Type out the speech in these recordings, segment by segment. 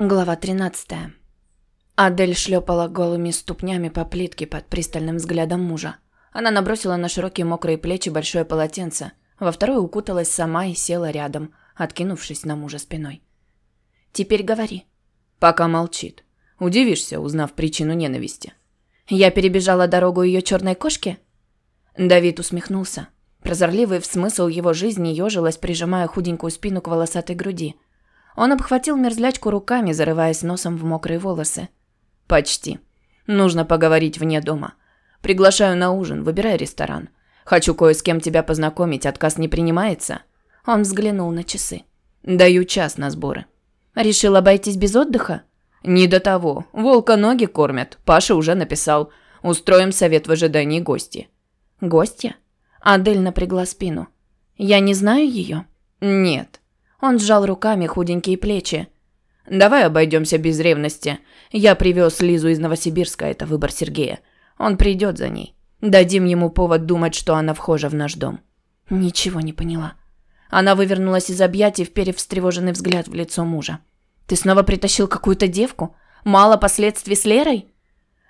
Глава 13. Адель шлепала голыми ступнями по плитке под пристальным взглядом мужа. Она набросила на широкие мокрые плечи большое полотенце, во второе укуталась сама и села рядом, откинувшись на мужа спиной. «Теперь говори». Пока молчит. Удивишься, узнав причину ненависти. «Я перебежала дорогу ее черной кошки?» Давид усмехнулся. Прозорливый в смысл его жизни ежилась, прижимая худенькую спину к волосатой груди – он обхватил мерзлячку руками, зарываясь носом в мокрые волосы. «Почти. Нужно поговорить вне дома. Приглашаю на ужин, выбирай ресторан. Хочу кое с кем тебя познакомить, отказ не принимается». Он взглянул на часы. «Даю час на сборы». «Решил обойтись без отдыха?» «Не до того. Волка ноги кормят. Паша уже написал. Устроим совет в ожидании гости». «Гостья?» Адель напрягла спину. «Я не знаю ее?» «Нет. Он сжал руками худенькие плечи. «Давай обойдемся без ревности. Я привез Лизу из Новосибирска, это выбор Сергея. Он придет за ней. Дадим ему повод думать, что она вхожа в наш дом». Ничего не поняла. Она вывернулась из объятий, вперев встревоженный взгляд в лицо мужа. «Ты снова притащил какую-то девку? Мало последствий с Лерой?»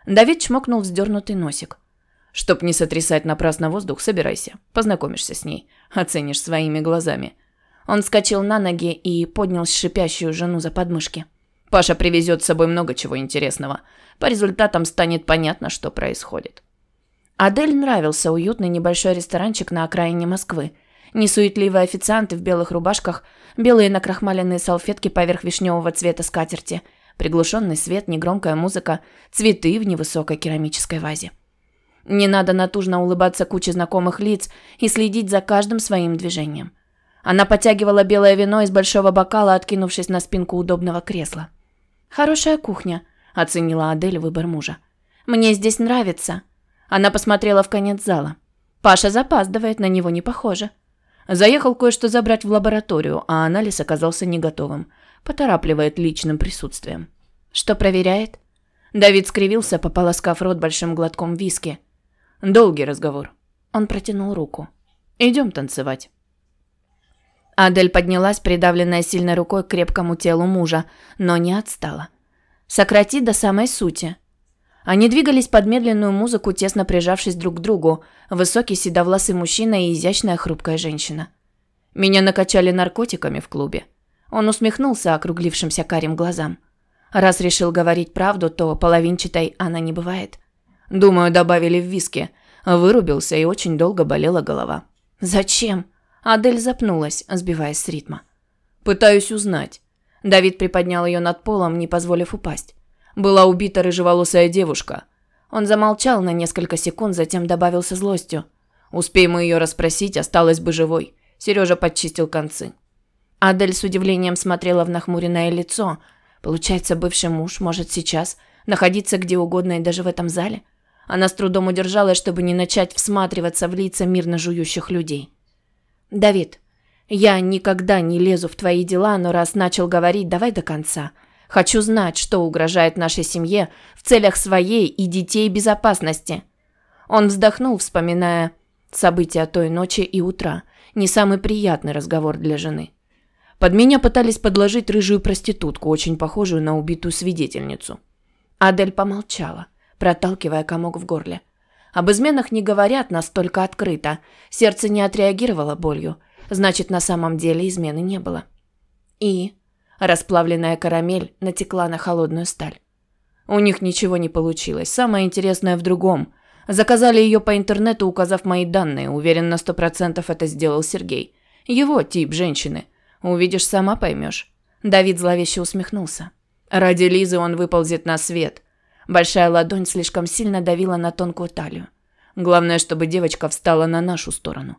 Давид чмокнул вздернутый носик. «Чтоб не сотрясать напрасно воздух, собирайся. Познакомишься с ней. Оценишь своими глазами. Он вскочил на ноги и поднял шипящую жену за подмышки. Паша привезет с собой много чего интересного. По результатам станет понятно, что происходит. Адель нравился уютный небольшой ресторанчик на окраине Москвы. Несуетливые официанты в белых рубашках, белые накрахмаленные салфетки поверх вишневого цвета скатерти, приглушенный свет, негромкая музыка, цветы в невысокой керамической вазе. Не надо натужно улыбаться куче знакомых лиц и следить за каждым своим движением. Она потягивала белое вино из большого бокала, откинувшись на спинку удобного кресла. «Хорошая кухня», – оценила Адель выбор мужа. «Мне здесь нравится». Она посмотрела в конец зала. Паша запаздывает, на него не похоже. Заехал кое-что забрать в лабораторию, а анализ оказался не готовым. Поторапливает личным присутствием. Что проверяет? Давид скривился, пополоскав рот большим глотком виски. Долгий разговор. Он протянул руку. Идем танцевать. Адель поднялась, придавленная сильной рукой к крепкому телу мужа, но не отстала. «Сократи до самой сути». Они двигались под медленную музыку, тесно прижавшись друг к другу. Высокий седовласый мужчина и изящная хрупкая женщина. Меня накачали наркотиками в клубе. Он усмехнулся округлившимся карим глазам. Раз решил говорить правду, то половинчатой она не бывает. Думаю, добавили в виски. Вырубился и очень долго болела голова. «Зачем?» Адель запнулась, сбиваясь с ритма. «Пытаюсь узнать». Давид приподнял ее над полом, не позволив упасть. «Была убита рыжеволосая девушка». Он замолчал на несколько секунд, затем добавил со злостью. «Успеем мы ее расспросить, осталась бы живой». Сережа подчистил концы. Адель с удивлением смотрела в нахмуренное лицо. Получается, бывший муж может сейчас находиться где угодно и даже в этом зале? Она с трудом удержалась, чтобы не начать всматриваться в лица мирно жующих людей. «Давид, я никогда не лезу в твои дела, но раз начал говорить, давай до конца. Хочу знать, что угрожает нашей семье в целях своей и детей безопасности». Он вздохнул, вспоминая события той ночи и утра. Не самый приятный разговор для жены. Под меня пытались подложить рыжую проститутку, очень похожую на убитую свидетельницу. Адель помолчала, проталкивая комок в горле. Об изменах не говорят настолько открыто. Сердце не отреагировало болью. Значит, на самом деле измены не было. И расплавленная карамель натекла на холодную сталь. У них ничего не получилось. Самое интересное в другом. Заказали ее по интернету, указав мои данные. Уверен, на сто процентов это сделал Сергей. Его тип женщины. Увидишь, сама поймешь. Давид зловеще усмехнулся. Ради Лизы он выползет на свет. Большая ладонь слишком сильно давила на тонкую талию. Главное, чтобы девочка встала на нашу сторону.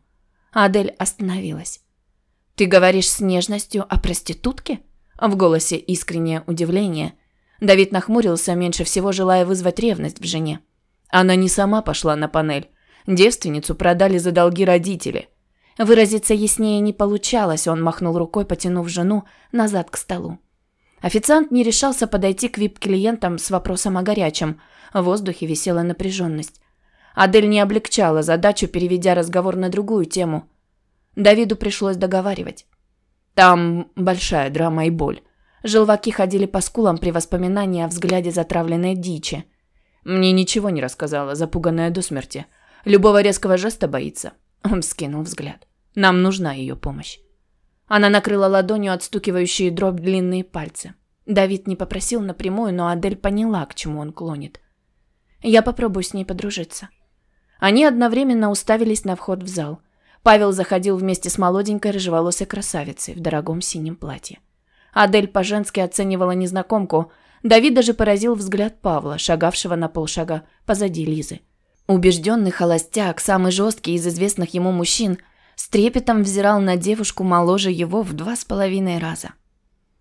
Адель остановилась. «Ты говоришь с нежностью о проститутке?» В голосе искреннее удивление. Давид нахмурился, меньше всего желая вызвать ревность в жене. Она не сама пошла на панель. Девственницу продали за долги родители. Выразиться яснее не получалось, он махнул рукой, потянув жену назад к столу. Официант не решался подойти к вип-клиентам с вопросом о горячем. В воздухе висела напряженность. Адель не облегчала задачу, переведя разговор на другую тему. Давиду пришлось договаривать. «Там большая драма и боль. Желваки ходили по скулам при воспоминании о взгляде затравленной дичи. Мне ничего не рассказала, запуганная до смерти. Любого резкого жеста боится. Он вскинул взгляд. Нам нужна ее помощь. Она накрыла ладонью отстукивающие дробь длинные пальцы. Давид не попросил напрямую, но Адель поняла, к чему он клонит. Я попробую с ней подружиться. Они одновременно уставились на вход в зал. Павел заходил вместе с молоденькой рыжеволосой красавицей в дорогом синем платье. Адель по-женски оценивала незнакомку. Давид даже поразил взгляд Павла, шагавшего на полшага позади Лизы. Убежденный холостяк, самый жесткий из известных ему мужчин, с трепетом взирал на девушку моложе его в два с половиной раза.